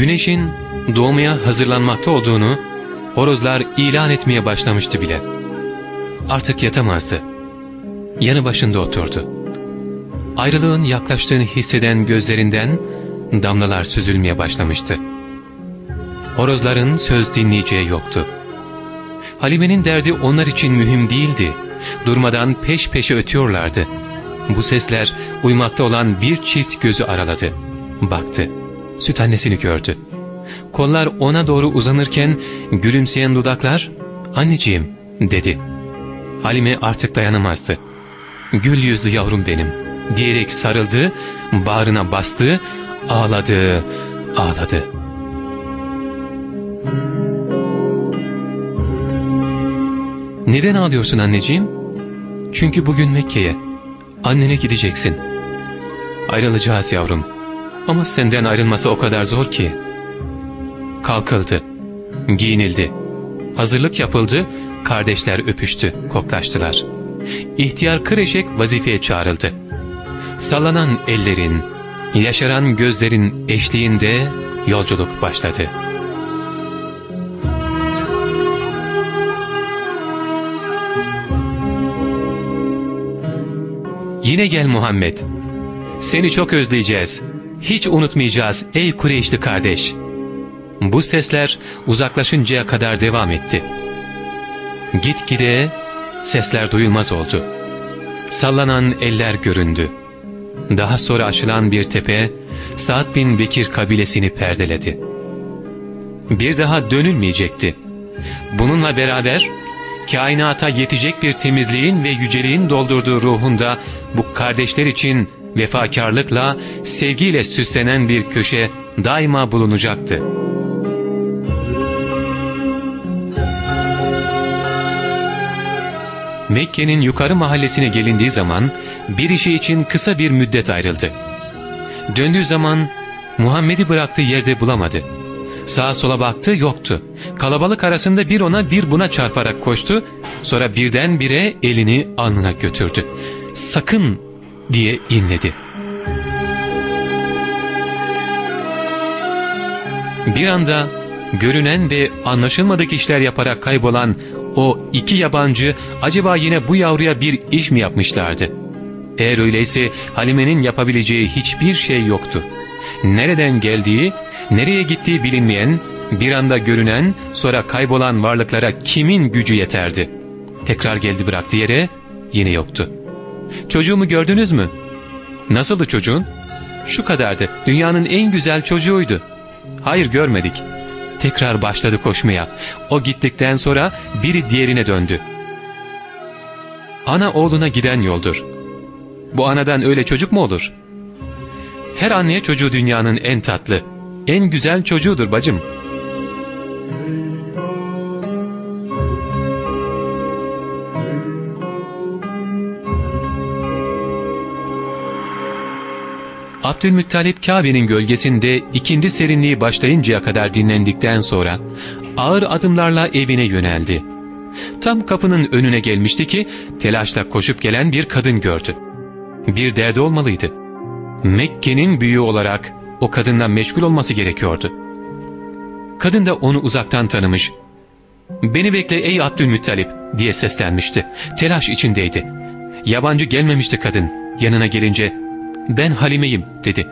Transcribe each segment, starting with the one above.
Güneşin doğmaya hazırlanmakta olduğunu horozlar ilan etmeye başlamıştı bile. Artık yatamazdı. Yanı başında oturdu. Ayrılığın yaklaştığını hisseden gözlerinden damlalar süzülmeye başlamıştı. Horozların söz dinleyeceği yoktu. Halime'nin derdi onlar için mühim değildi. Durmadan peş peşe ötüyorlardı. Bu sesler uyumakta olan bir çift gözü araladı. Baktı. Süt annesini gördü. Kollar ona doğru uzanırken gülümseyen dudaklar ''Anneciğim'' dedi. Halime artık dayanamazdı. ''Gül yüzlü yavrum benim'' diyerek sarıldı, bağrına bastı, ağladı, ağladı. ''Neden ağlıyorsun anneciğim?'' ''Çünkü bugün Mekke'ye, annene gideceksin.'' ''Ayrılacağız yavrum ama senden ayrılması o kadar zor ki.'' Kalkıldı, giyinildi, hazırlık yapıldı, kardeşler öpüştü, koklaştılar. İhtiyar Kıreşek vazifeye çağrıldı. Sallanan ellerin, yaşaran gözlerin eşliğinde yolculuk başladı. Yine gel Muhammed. Seni çok özleyeceğiz. Hiç unutmayacağız ey Kureyşli kardeş.'' Bu sesler uzaklaşıncaya kadar devam etti. Gitgide sesler duyulmaz oldu. Sallanan eller göründü. Daha sonra açılan bir tepe Sa'd bin Bekir kabilesini perdeledi. Bir daha dönülmeyecekti. Bununla beraber kainata yetecek bir temizliğin ve yüceliğin doldurduğu ruhunda bu kardeşler için vefakarlıkla, sevgiyle süslenen bir köşe daima bulunacaktı. Mekke'nin yukarı mahallesine gelindiği zaman bir işi için kısa bir müddet ayrıldı. Döndüğü zaman Muhammed'i bıraktığı yerde bulamadı. Sağa sola baktı yoktu. Kalabalık arasında bir ona bir buna çarparak koştu. Sonra birdenbire elini alnına götürdü. Sakın diye inledi. Bir anda görünen ve anlaşılmadık işler yaparak kaybolan o iki yabancı acaba yine bu yavruya bir iş mi yapmışlardı? Eğer öyleyse Halime'nin yapabileceği hiçbir şey yoktu. Nereden geldiği, nereye gittiği bilinmeyen, bir anda görünen, sonra kaybolan varlıklara kimin gücü yeterdi? Tekrar geldi bıraktı yere, yine yoktu. Çocuğumu gördünüz mü? Nasıldı çocuğun? Şu kadardı, dünyanın en güzel çocuğuydu. Hayır görmedik. Tekrar başladı koşmaya. O gittikten sonra biri diğerine döndü. Ana oğluna giden yoldur. Bu anadan öyle çocuk mu olur? Her anneye çocuğu dünyanın en tatlı, en güzel çocuğudur bacım. Abdülmuttalip Kabe'nin gölgesinde ikindi serinliği başlayıncaya kadar dinlendikten sonra ağır adımlarla evine yöneldi. Tam kapının önüne gelmişti ki telaşla koşup gelen bir kadın gördü. Bir derdi olmalıydı. Mekke'nin büyüğü olarak o kadınla meşgul olması gerekiyordu. Kadın da onu uzaktan tanımış. ''Beni bekle ey Abdülmuttalip'' diye seslenmişti. Telaş içindeydi. Yabancı gelmemişti kadın. Yanına gelince ben Halime'yim dedi.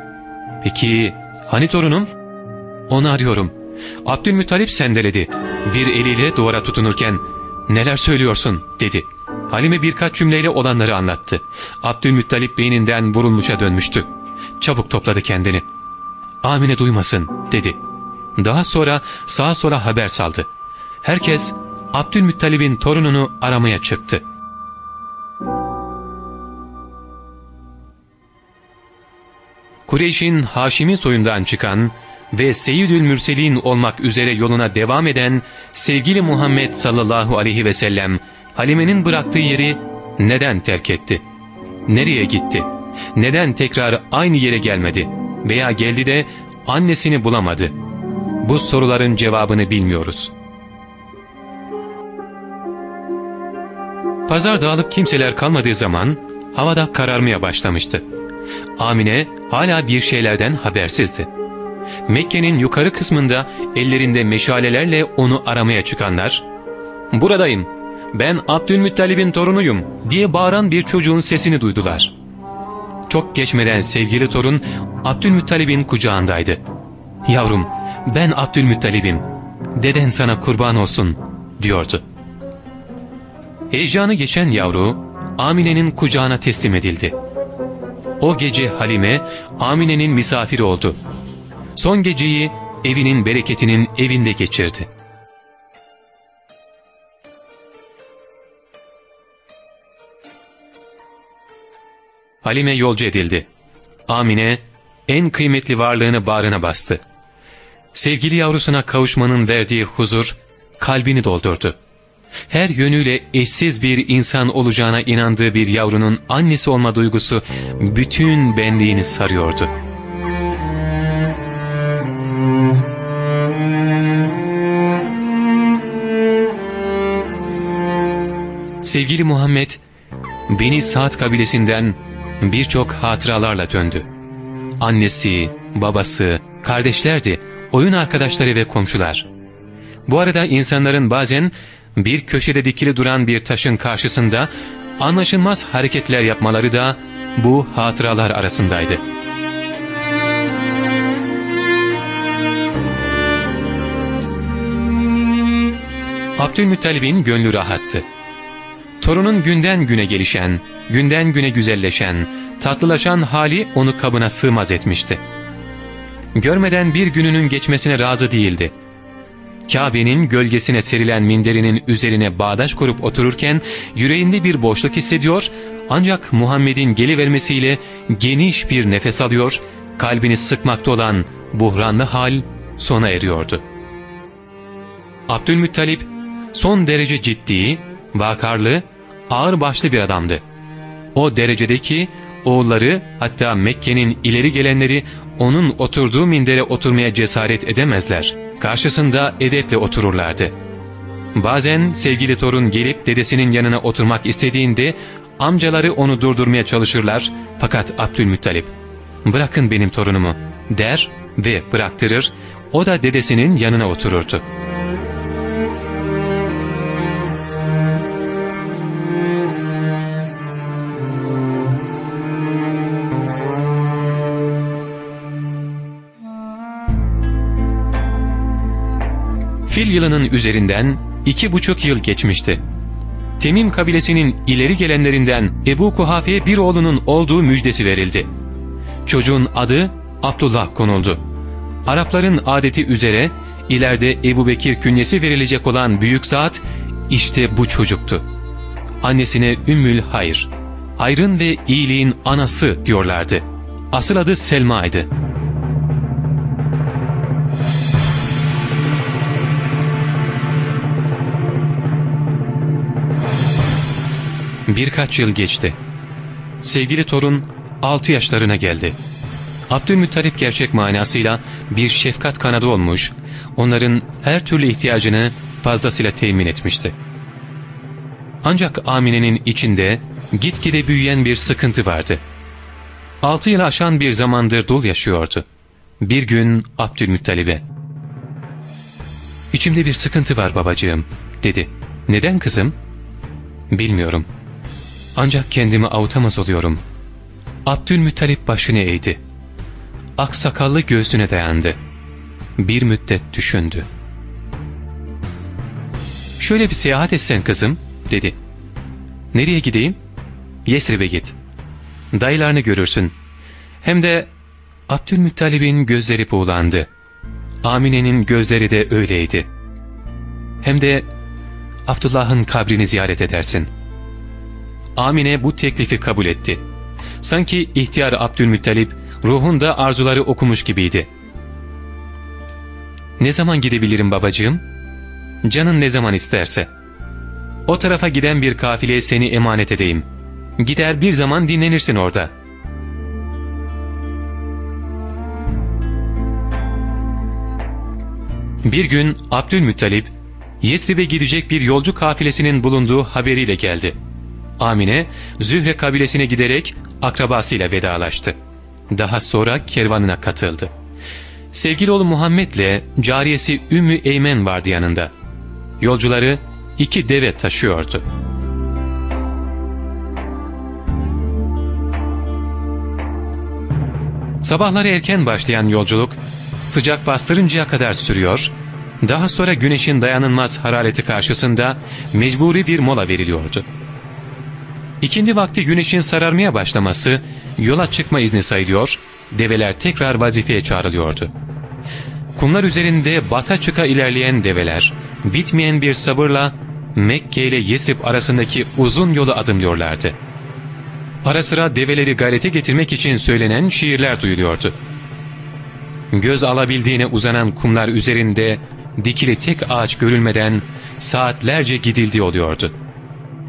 Peki hani torunum? Onu arıyorum. Abdülmuttalip sendeledi. Bir eliyle duvara tutunurken neler söylüyorsun dedi. Halime birkaç cümleyle olanları anlattı. Abdülmuttalip beyninden vurulmuşa dönmüştü. Çabuk topladı kendini. Amine duymasın dedi. Daha sonra sağa sola haber saldı. Herkes Abdülmuttalip'in torununu aramaya çıktı. Kureyş'in Haşimi soyundan çıkan ve Seyyidül Mürselin olmak üzere yoluna devam eden sevgili Muhammed sallallahu aleyhi ve sellem Halime'nin bıraktığı yeri neden terk etti? Nereye gitti? Neden tekrar aynı yere gelmedi? Veya geldi de annesini bulamadı? Bu soruların cevabını bilmiyoruz. Pazar dağılıp kimseler kalmadığı zaman havada kararmaya başlamıştı. Amine hala bir şeylerden habersizdi. Mekke'nin yukarı kısmında ellerinde meşalelerle onu aramaya çıkanlar, ''Buradayım, ben Abdülmuttalib'in torunuyum.'' diye bağıran bir çocuğun sesini duydular. Çok geçmeden sevgili torun Abdülmuttalib'in kucağındaydı. ''Yavrum, ben Abdülmuttalib'im, deden sana kurban olsun.'' diyordu. Heyecanı geçen yavru Amine'nin kucağına teslim edildi. O gece Halime Amine'nin misafiri oldu. Son geceyi evinin bereketinin evinde geçirdi. Halime yolcu edildi. Amine en kıymetli varlığını bağrına bastı. Sevgili yavrusuna kavuşmanın verdiği huzur kalbini doldurdu. Her yönüyle eşsiz bir insan olacağına inandığı bir yavrunun annesi olma duygusu bütün benliğini sarıyordu. Sevgili Muhammed, beni Saat kabilesinden birçok hatıralarla döndü. Annesi, babası, kardeşlerdi, oyun arkadaşları ve komşular. Bu arada insanların bazen bir köşede dikili duran bir taşın karşısında anlaşılmaz hareketler yapmaları da bu hatıralar arasındaydı. Abdülmuttalib'in gönlü rahattı. Torunun günden güne gelişen, günden güne güzelleşen, tatlılaşan hali onu kabına sığmaz etmişti. Görmeden bir gününün geçmesine razı değildi. Kabe'nin gölgesine serilen minderinin üzerine bağdaş kurup otururken yüreğinde bir boşluk hissediyor ancak Muhammed'in gelivermesiyle geniş bir nefes alıyor, kalbini sıkmakta olan buhranlı hal sona eriyordu. Abdülmuttalip son derece ciddi, vakarlı, ağırbaşlı bir adamdı. O derecedeki oğulları hatta Mekke'nin ileri gelenleri onun oturduğu mindere oturmaya cesaret edemezler. Karşısında edeple otururlardı. Bazen sevgili torun gelip dedesinin yanına oturmak istediğinde amcaları onu durdurmaya çalışırlar fakat Abdülmuttalip ''Bırakın benim torunumu'' der ve bıraktırır, o da dedesinin yanına otururdu. Fil yılının üzerinden iki buçuk yıl geçmişti. Temim kabilesinin ileri gelenlerinden Ebu Kuhafe'ye bir oğlunun olduğu müjdesi verildi. Çocuğun adı Abdullah konuldu. Arapların adeti üzere ileride Ebu Bekir künyesi verilecek olan büyük zat işte bu çocuktu. Annesine Ümmül Hayr, hayrın ve iyiliğin anası diyorlardı. Asıl adı Selma'ydı. Birkaç yıl geçti. Sevgili torun 6 yaşlarına geldi. Abdülmuttalip gerçek manasıyla bir şefkat kanadı olmuş, onların her türlü ihtiyacını fazlasıyla temin etmişti. Ancak Amine'nin içinde gitgide büyüyen bir sıkıntı vardı. Altı yıl aşan bir zamandır dul yaşıyordu. Bir gün Abdülmuttalib'e ''İçimde bir sıkıntı var babacığım'' dedi. ''Neden kızım?'' ''Bilmiyorum.'' Ancak kendimi avutamaz oluyorum. Abdülmuttalip başını eğdi. Aksakallı göğsüne dayandı. Bir müddet düşündü. ''Şöyle bir seyahat etsen kızım'' dedi. ''Nereye gideyim?'' ''Yesrib'e git. Dayılarını görürsün. Hem de Abdülmuttalib'in gözleri buğulandı. Amine'nin gözleri de öyleydi. Hem de Abdullah'ın kabrini ziyaret edersin.'' Amine bu teklifi kabul etti. Sanki ihtiyar Abdülmuttalip ruhunda arzuları okumuş gibiydi. ''Ne zaman gidebilirim babacığım?'' ''Canın ne zaman isterse.'' ''O tarafa giden bir kafileye seni emanet edeyim. Gider bir zaman dinlenirsin orada.'' Bir gün Abdülmuttalip, Yesrib'e gidecek bir yolcu kafilesinin bulunduğu haberiyle geldi. Amine, Zühre kabilesine giderek akrabasıyla vedalaştı. Daha sonra kervanına katıldı. sevgili oğlu Muhammed'le cariyesi Ümmü Eymen vardı yanında. Yolcuları iki deve taşıyordu. Sabahları erken başlayan yolculuk sıcak bastırıncaya kadar sürüyor, daha sonra güneşin dayanılmaz harareti karşısında mecburi bir mola veriliyordu. İkindi vakti güneşin sararmaya başlaması yola çıkma izni sayılıyor, develer tekrar vazifeye çağrılıyordu. Kumlar üzerinde bata çıka ilerleyen develer, bitmeyen bir sabırla Mekke ile Yesrib arasındaki uzun yolu adımlıyorlardı. Ara sıra develeri gayrete getirmek için söylenen şiirler duyuluyordu. Göz alabildiğine uzanan kumlar üzerinde dikili tek ağaç görülmeden saatlerce gidildi oluyordu.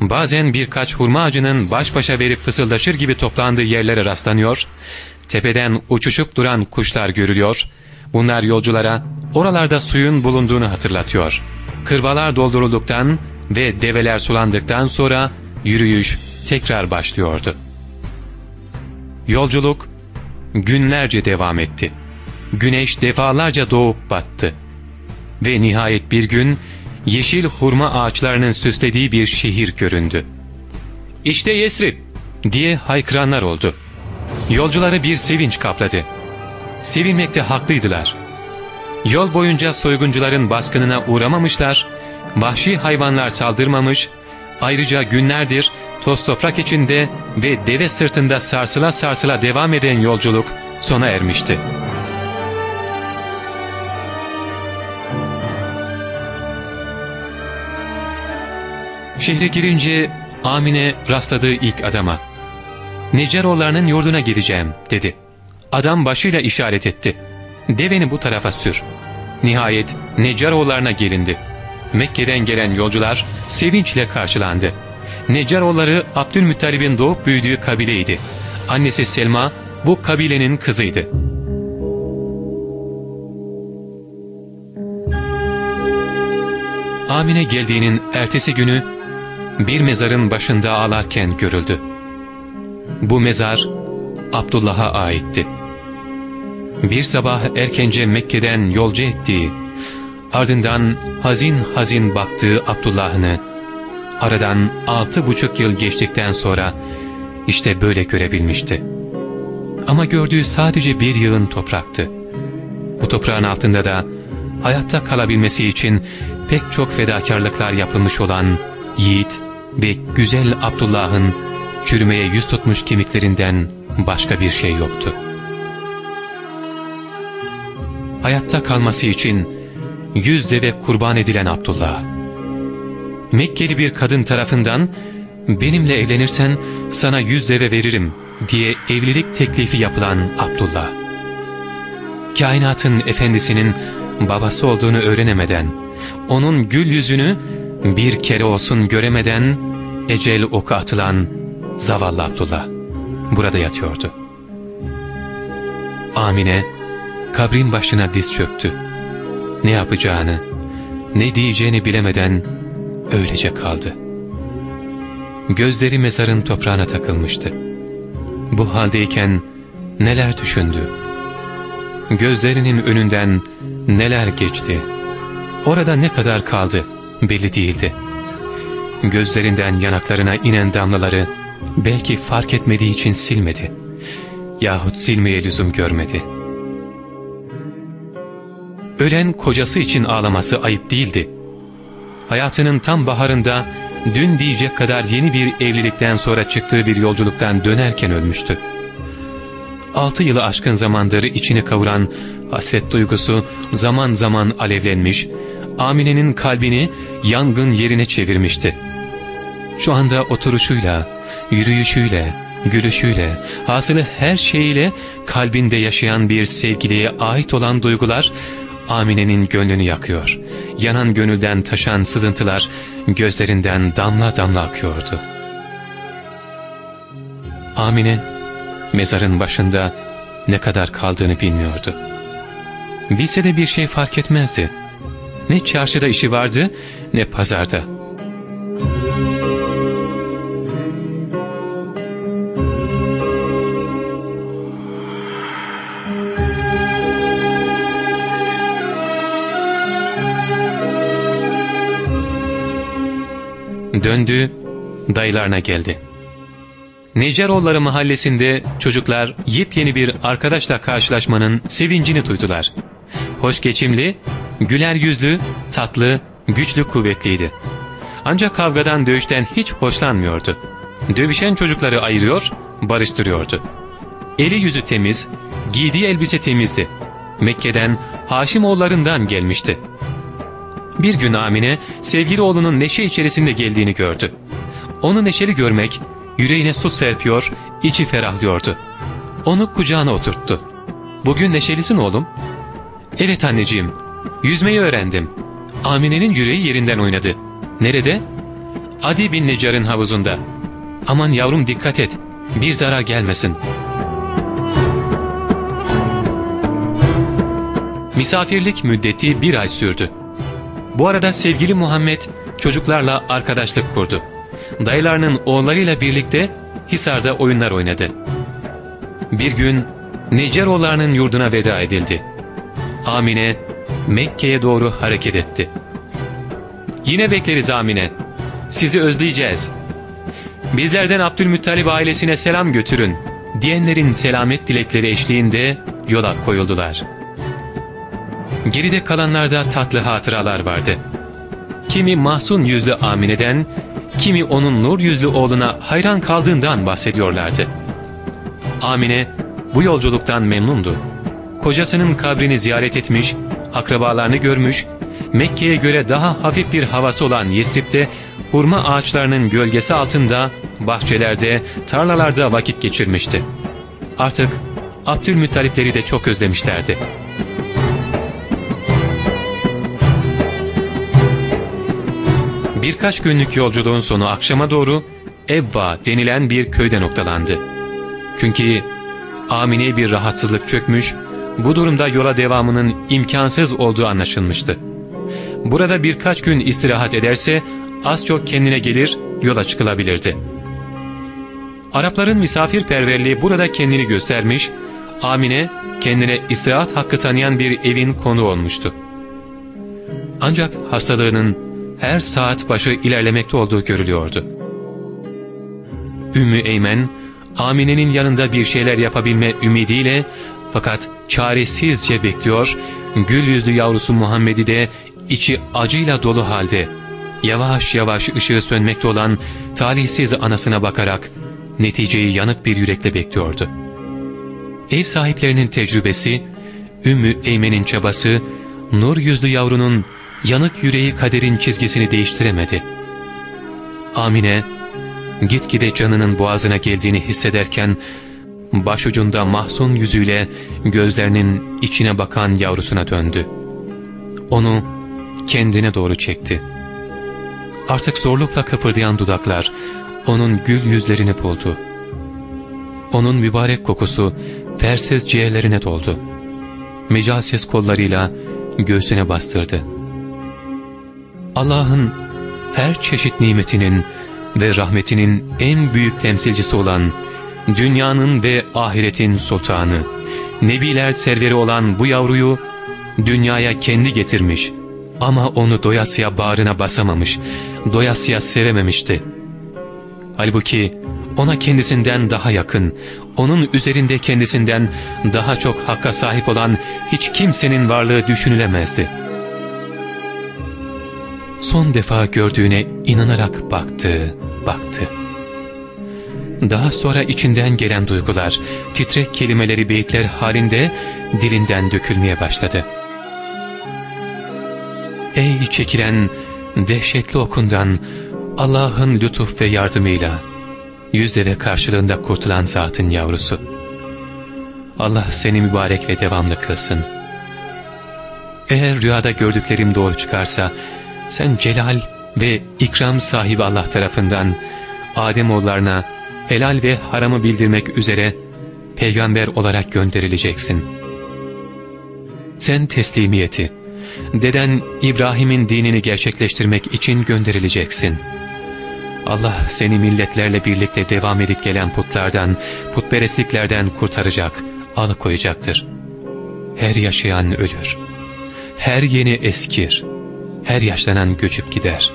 Bazen birkaç hurma ağacının baş başa verip fısıldaşır gibi toplandığı yerlere rastlanıyor, tepeden uçuşup duran kuşlar görülüyor, bunlar yolculara oralarda suyun bulunduğunu hatırlatıyor. Kırbalar doldurulduktan ve develer sulandıktan sonra yürüyüş tekrar başlıyordu. Yolculuk günlerce devam etti. Güneş defalarca doğup battı. Ve nihayet bir gün yeşil hurma ağaçlarının süslediği bir şehir göründü. ''İşte Yesrib!'' diye haykıranlar oldu. Yolcuları bir sevinç kapladı. Sevinmekte haklıydılar. Yol boyunca soyguncuların baskınına uğramamışlar, vahşi hayvanlar saldırmamış, ayrıca günlerdir toz toprak içinde ve deve sırtında sarsıla sarsıla devam eden yolculuk sona ermişti. Şehre girince Amine rastladığı ilk adama ''Necaroğullarının yurduna gideceğim'' dedi. Adam başıyla işaret etti. ''Deveni bu tarafa sür.'' Nihayet Necaroğullarına gelindi. Mekke'den gelen yolcular sevinçle karşılandı. Necaroğulları Abdülmuttalib'in doğup büyüdüğü kabileydi. Annesi Selma bu kabilenin kızıydı. Amine geldiğinin ertesi günü bir mezarın başında ağlarken görüldü. Bu mezar Abdullah'a aitti. Bir sabah erkence Mekke'den yolcu ettiği, ardından hazin hazin baktığı Abdullah'ını, aradan altı buçuk yıl geçtikten sonra işte böyle görebilmişti. Ama gördüğü sadece bir yığın topraktı. Bu toprağın altında da hayatta kalabilmesi için pek çok fedakarlıklar yapılmış olan yiğit ve güzel Abdullah'ın çürümeye yüz tutmuş kemiklerinden başka bir şey yoktu. Hayatta kalması için yüz deve kurban edilen Abdullah. Mekkeli bir kadın tarafından benimle evlenirsen sana yüz deve veririm diye evlilik teklifi yapılan Abdullah. Kainatın efendisinin babası olduğunu öğrenemeden, onun gül yüzünü bir kere olsun göremeden ecel oku atılan zavallı Abdullah burada yatıyordu. Amine kabrin başına diz çöktü. Ne yapacağını, ne diyeceğini bilemeden öylece kaldı. Gözleri mezarın toprağına takılmıştı. Bu haldeyken neler düşündü? Gözlerinin önünden neler geçti? Orada ne kadar kaldı belli değildi. Gözlerinden yanaklarına inen damlaları belki fark etmediği için silmedi. Yahut silmeye lüzum görmedi. Ölen kocası için ağlaması ayıp değildi. Hayatının tam baharında dün diyecek kadar yeni bir evlilikten sonra çıktığı bir yolculuktan dönerken ölmüştü. Altı yılı aşkın zamandır içini kavuran hasret duygusu zaman zaman alevlenmiş, Amine'nin kalbini yangın yerine çevirmişti. Şu anda oturuşuyla, yürüyüşüyle, gülüşüyle, hasılı her şeyiyle kalbinde yaşayan bir sevgiliye ait olan duygular Amine'nin gönlünü yakıyor. Yanan gönülden taşan sızıntılar gözlerinden damla damla akıyordu. Amine mezarın başında ne kadar kaldığını bilmiyordu. Bilse de bir şey fark etmezdi. Ne çarşıda işi vardı ne pazarda. Döndü, dayılarına geldi. Neceroğulları mahallesinde çocuklar yepyeni bir arkadaşla karşılaşmanın sevincini duydular. Hoş geçimli güler yüzlü, tatlı, güçlü kuvvetliydi. Ancak kavgadan dövüşten hiç hoşlanmıyordu. Dövüşen çocukları ayırıyor, barıştırıyordu. Eli yüzü temiz, giydiği elbise temizdi. Mekke'den Haşimoğullarından gelmişti. Bir gün Amine sevgili oğlunun neşe içerisinde geldiğini gördü. Onu neşeli görmek yüreğine su serpiyor, içi ferahlıyordu. Onu kucağına oturttu. ''Bugün neşelisin oğlum.'' ''Evet anneciğim, yüzmeyi öğrendim.'' Amine'nin yüreği yerinden oynadı. ''Nerede?'' ''Adi bin Necar'ın havuzunda.'' ''Aman yavrum dikkat et, bir zarar gelmesin.'' Misafirlik müddeti bir ay sürdü. Bu arada sevgili Muhammed çocuklarla arkadaşlık kurdu. Dayılarının oğullarıyla birlikte Hisar'da oyunlar oynadı. Bir gün Neceroğullarının yurduna veda edildi. Amine Mekke'ye doğru hareket etti. ''Yine bekleriz Amine. Sizi özleyeceğiz. Bizlerden Abdülmuttalip ailesine selam götürün.'' diyenlerin selamet dilekleri eşliğinde yola koyuldular. Geride kalanlarda tatlı hatıralar vardı. Kimi mahzun yüzlü Amine'den, kimi onun nur yüzlü oğluna hayran kaldığından bahsediyorlardı. Amine bu yolculuktan memnundu. Kocasının kabrini ziyaret etmiş, akrabalarını görmüş, Mekke'ye göre daha hafif bir havası olan Yesrib'de hurma ağaçlarının gölgesi altında, bahçelerde, tarlalarda vakit geçirmişti. Artık Abdülmuttalipleri de çok özlemişlerdi. Birkaç günlük yolculuğun sonu akşama doğru Ebba denilen bir köyde noktalandı. Çünkü Amine bir rahatsızlık çökmüş, bu durumda yola devamının imkansız olduğu anlaşılmıştı. Burada birkaç gün istirahat ederse az çok kendine gelir, yola çıkılabilirdi. Arapların misafirperverliği burada kendini göstermiş, Amine kendine istirahat hakkı tanıyan bir evin konu olmuştu. Ancak hastalığının her saat başı ilerlemekte olduğu görülüyordu. Ümmü Eymen, Amine'nin yanında bir şeyler yapabilme ümidiyle fakat çaresizce bekliyor, gül yüzlü yavrusu Muhammed'i de içi acıyla dolu halde yavaş yavaş ışığı sönmekte olan talihsiz anasına bakarak neticeyi yanık bir yürekle bekliyordu. Ev sahiplerinin tecrübesi, Ümmü Eymen'in çabası, nur yüzlü yavrunun yanık yüreği kaderin çizgisini değiştiremedi. Amine, gitgide canının boğazına geldiğini hissederken, başucunda mahzun yüzüyle gözlerinin içine bakan yavrusuna döndü. Onu kendine doğru çekti. Artık zorlukla kıpırdayan dudaklar, onun gül yüzlerini buldu. Onun mübarek kokusu fersiz ciğerlerine doldu. Mecalsiz kollarıyla göğsüne bastırdı. Allah'ın her çeşit nimetinin ve rahmetinin en büyük temsilcisi olan, dünyanın ve ahiretin sultanı, nebiler serveri olan bu yavruyu dünyaya kendi getirmiş ama onu doyasıya bağrına basamamış, doyasıya sevememişti. Halbuki ona kendisinden daha yakın, onun üzerinde kendisinden daha çok hakka sahip olan hiç kimsenin varlığı düşünülemezdi.'' son defa gördüğüne inanarak baktı, baktı. Daha sonra içinden gelen duygular, titrek kelimeleri beyitler halinde dilinden dökülmeye başladı. Ey çekilen dehşetli okundan Allah'ın lütuf ve yardımıyla yüzlere karşılığında kurtulan zatın yavrusu. Allah seni mübarek ve devamlı kılsın. Eğer rüyada gördüklerim doğru çıkarsa sen celal ve ikram sahibi Allah tarafından Ademoğullarına helal ve haramı bildirmek üzere peygamber olarak gönderileceksin. Sen teslimiyeti, deden İbrahim'in dinini gerçekleştirmek için gönderileceksin. Allah seni milletlerle birlikte devam edip gelen putlardan, putperestliklerden kurtaracak, alıkoyacaktır. Her yaşayan ölür, her yeni eskir.'' her yaşlanan göçüp gider.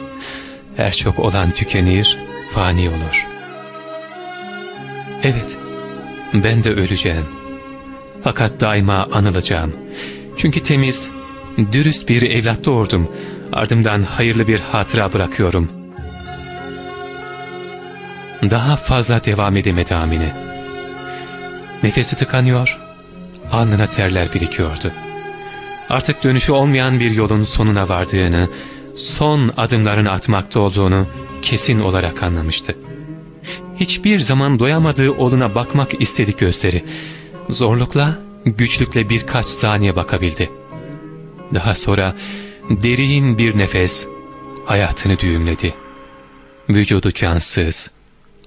Her çok olan tükenir, fani olur. Evet, ben de öleceğim. Fakat daima anılacağım. Çünkü temiz, dürüst bir evlat doğurdum. Ardımdan hayırlı bir hatıra bırakıyorum. Daha fazla devam edemedi Amine. Nefesi tıkanıyor, alnına terler birikiyordu. Artık dönüşü olmayan bir yolun sonuna vardığını, son adımlarını atmakta olduğunu kesin olarak anlamıştı. Hiçbir zaman doyamadığı oğluna bakmak istedi gözleri. Zorlukla, güçlükle birkaç saniye bakabildi. Daha sonra derin bir nefes hayatını düğümledi. Vücudu cansız,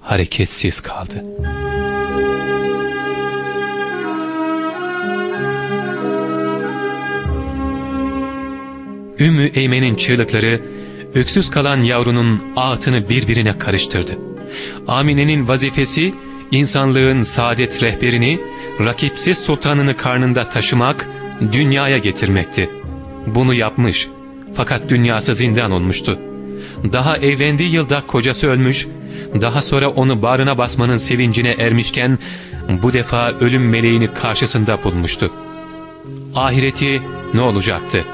hareketsiz kaldı. Ümmü Eymen'in çığlıkları öksüz kalan yavrunun ağıtını birbirine karıştırdı. Amine'nin vazifesi insanlığın saadet rehberini, rakipsiz sultanını karnında taşımak, dünyaya getirmekti. Bunu yapmış fakat dünyası zindan olmuştu. Daha evlendiği yılda kocası ölmüş, daha sonra onu bağrına basmanın sevincine ermişken bu defa ölüm meleğini karşısında bulmuştu. Ahireti ne olacaktı?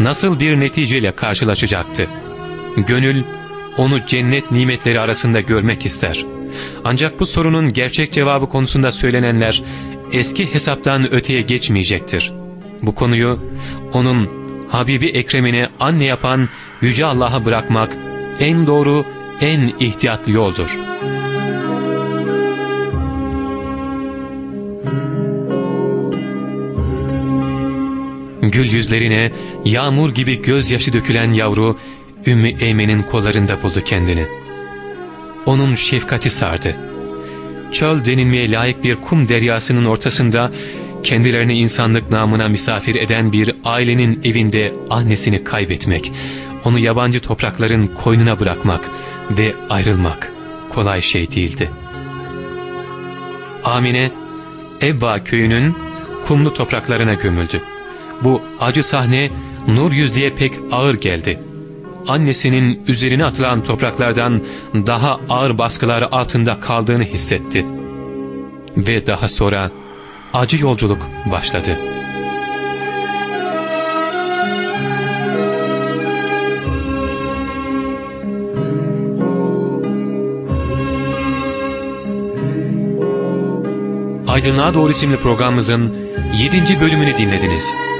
Nasıl bir neticeyle karşılaşacaktı? Gönül onu cennet nimetleri arasında görmek ister. Ancak bu sorunun gerçek cevabı konusunda söylenenler eski hesaptan öteye geçmeyecektir. Bu konuyu onun Habibi Ekrem'ine anne yapan Yüce Allah'a bırakmak en doğru, en ihtiyatlı yoldur. Gül yüzlerine yağmur gibi gözyaşı dökülen yavru Ümmü Eymen'in kollarında buldu kendini. Onun şefkati sardı. Çöl denilmeye layık bir kum deryasının ortasında kendilerini insanlık namına misafir eden bir ailenin evinde annesini kaybetmek, onu yabancı toprakların koynuna bırakmak ve ayrılmak kolay şey değildi. Amine, Evva köyünün kumlu topraklarına gömüldü. Bu acı sahne Nur Yüzlü'ye pek ağır geldi. Annesinin üzerine atılan topraklardan daha ağır baskılar altında kaldığını hissetti. Ve daha sonra acı yolculuk başladı. Aydınlığa Doğru isimli programımızın 7. bölümünü dinlediniz.